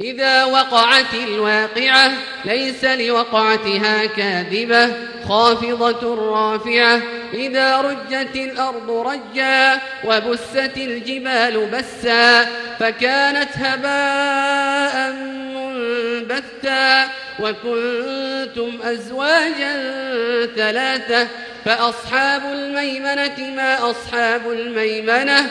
إذا وقعت الواقعة ليس لوقعتها كاذبة خافضة رافعة. إذا رجت الأرض رجا وبست الجبال بسا فكانت هباء منبثا. وكنتم أزواجا ثلاثة فأصحاب الميمنة ما أصحاب الميمنة.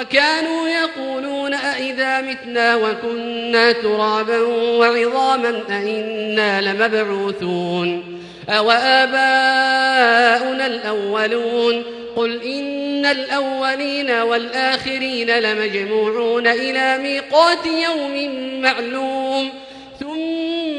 وكانوا يقولون أئذا متنا وكنا ترابا وعظاما أئنا لمبعوثون أوآباؤنا الأولون قل إن الأولين والآخرين لمجموعون إلى ميقات يوم معلوم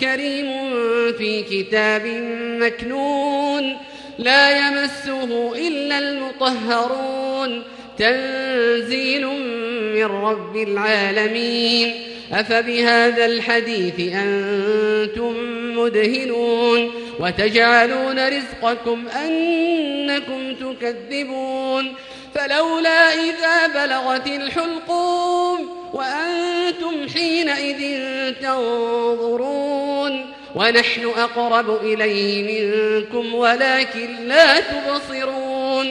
كريم في كتاب مكنون لا يمسه إلا المطهرون تنزيل من رب العالمين. أفبهذا الحديث أنتم مدهنون. وتجعلون رزقكم أنكم تكذبون. فلولا إذا بلغت الحلقوم وأنتم حينئذ تنظرون. ونحن أقرب إليه منكم ولكن لا تبصرون.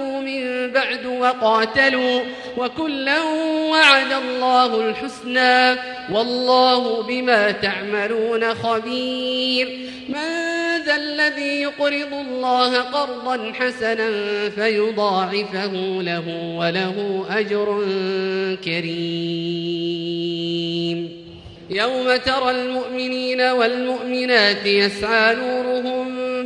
من بعد وقاتلوا وكلا وعد الله الحسنى والله بما تعملون خبير. من ذا الذي يقرض الله قرضا حسنا فيضاعفه له وله أجر كريم. يوم ترى المؤمنين والمؤمنات يسعى نورهم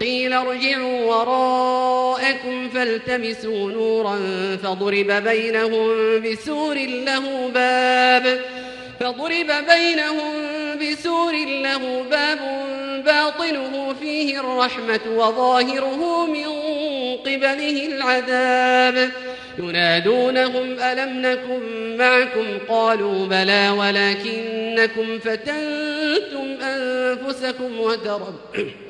قيل ارجعوا وراءكم فالتمسوا نورا فضرب بينهم بسور له باب فضرب بينهم بسور له باب باطنه فيه الرحمة وظاهره من قبله العذاب ينادونهم ألم نكن معكم؟ قالوا بلى ولكنكم فتنتم أنفسكم وتربتم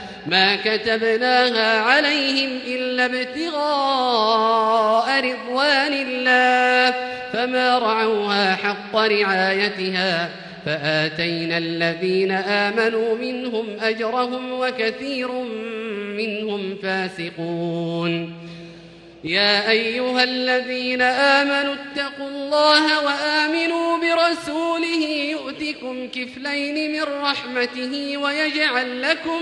ما كتبناها عليهم إلا ابتغاء رضوان الله فما رعوها حق رعايتها فآتينا الذين آمنوا منهم أجرهم وكثير منهم فاسقون. يا أيها الذين آمنوا اتقوا الله وآمنوا برسوله يؤتكم كفلين من رحمته ويجعل لكم